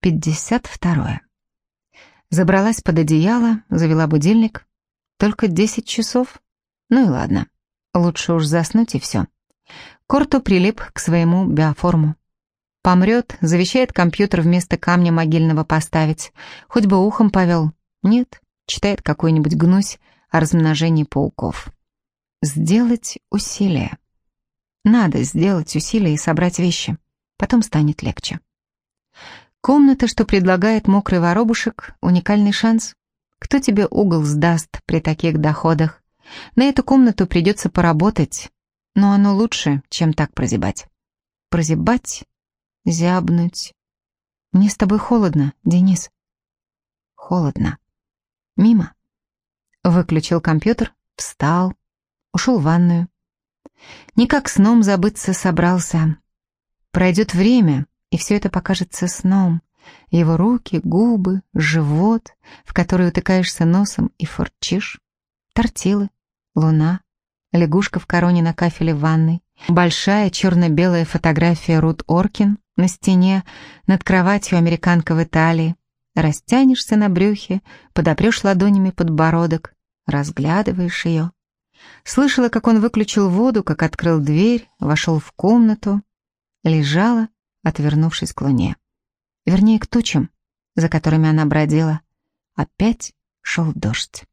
Пятьдесят второе. Забралась под одеяло, завела будильник. Только десять часов? Ну и ладно. Лучше уж заснуть и все. Корто прилип к своему биоформу. Помрет, завещает компьютер вместо камня могильного поставить. Хоть бы ухом повел. Нет, читает какой-нибудь гнусь о размножении пауков. Сделать усилие. Надо сделать усилие и собрать вещи. Потом станет легче. Комната, что предлагает мокрый воробушек, уникальный шанс. Кто тебе угол сдаст при таких доходах? На эту комнату придется поработать, но оно лучше, чем так прозябать. Прозябать, зябнуть. Мне с тобой холодно, Денис. Холодно. Мимо. Выключил компьютер, встал, ушел в ванную. Никак сном забыться собрался. Пройдет время, и все это покажется сном. Его руки, губы, живот, в который утыкаешься носом и форчишь. Тортилы, луна, лягушка в короне на кафеле ванной, большая черно-белая фотография Рут Оркин на стене над кроватью американка в Италии. Растянешься на брюхе, подопрешь ладонями подбородок, разглядываешь ее. Слышала, как он выключил воду, как открыл дверь, вошел в комнату. Лежала, отвернувшись к луне. Вернее, к тучам, за которыми она бродила. Опять шел дождь.